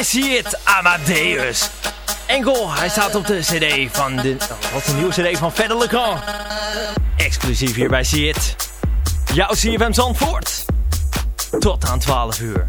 Bij See Amadeus. Enkel, hij staat op de cd van de... Oh, wat een nieuwe cd van Verder Exclusief hier bij See It. Jouw CFM Zandvoort. Tot aan 12 uur.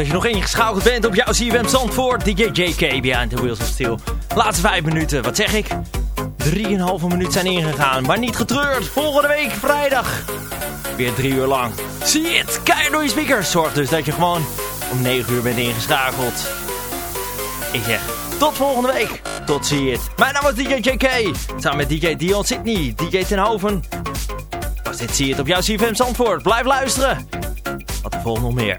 Dat je nog ingeschakeld bent op jouw CFM Zandvoort. DJ JK behind the Wheels of Steel. Laatste vijf minuten, wat zeg ik? 3,5 minuut zijn ingegaan, maar niet getreurd. Volgende week vrijdag. Weer drie uur lang. Zie het? Kijk door je speakers. Zorg dus dat je gewoon om 9 uur bent ingeschakeld. Ik zeg, tot volgende week. Tot zie het. Mijn naam is DJ JK. Samen met DJ Dion Sydney, DJ Tenhoven. Was dit zie het op jouw CFM Zandvoort. Blijf luisteren. Wat er volgt nog meer.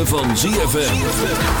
Van ZFM.